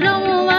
não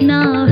अपना